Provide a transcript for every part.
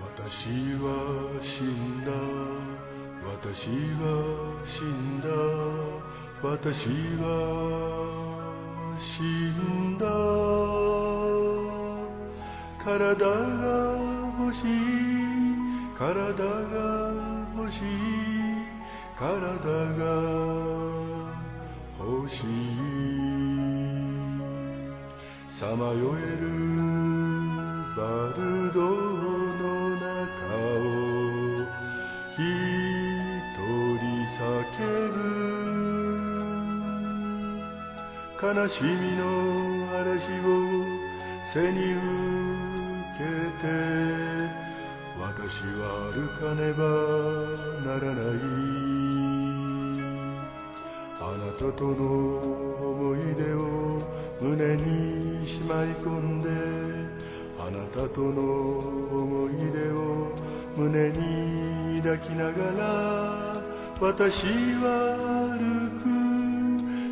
私は死んだ。私は死んだ。私は死んだ。体が欲しい。体が欲しい。体が欲しい。さまよえる。バルド叫ぶ悲しみの嵐を背に受けて私は歩かねばならない。あなたとの思い出を胸にしまい込んであなたとの思い出を胸に抱きながら私は歩く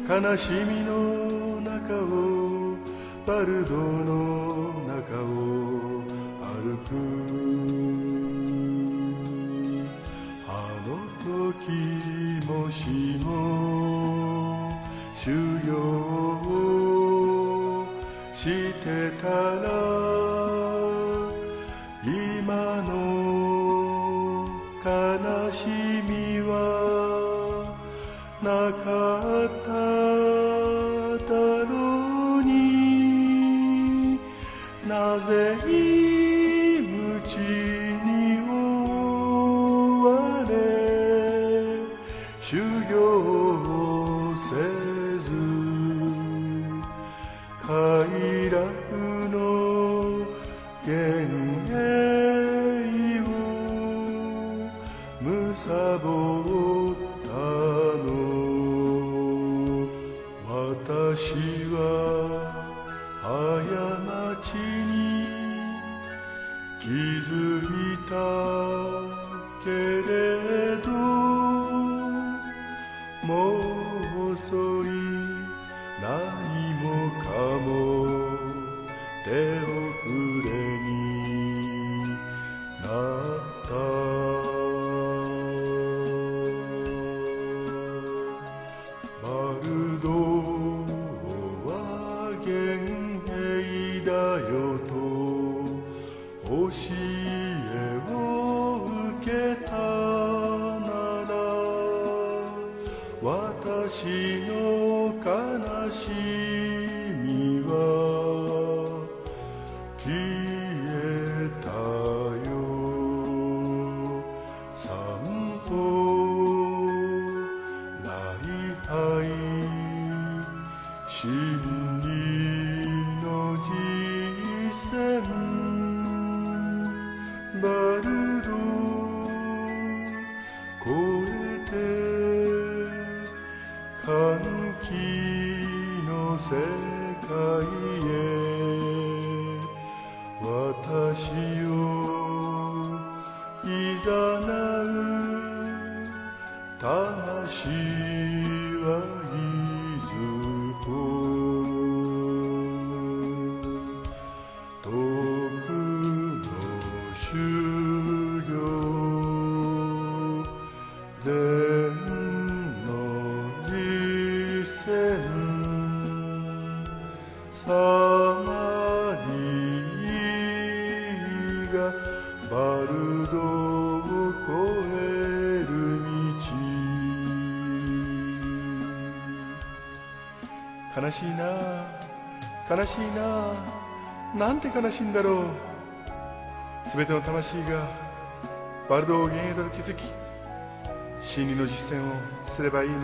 悲しみの中をバルドの中を歩く。あの時もしも修行をしてたら今の悲しみなかっただろうに。なぜ命に追われ修行せず快楽の幻影を貪った手遅れになったバルドは幻影だよと教えを受けたなら私の悲しみえたよ。散歩礼拝真理の実践バルド超えて歓喜の世界へ。私をいざなう魂悲しいな悲しいな。なんて悲しいんだろう。すべての魂がバルドを幻影だと気づき真理の実践をすればいいのに。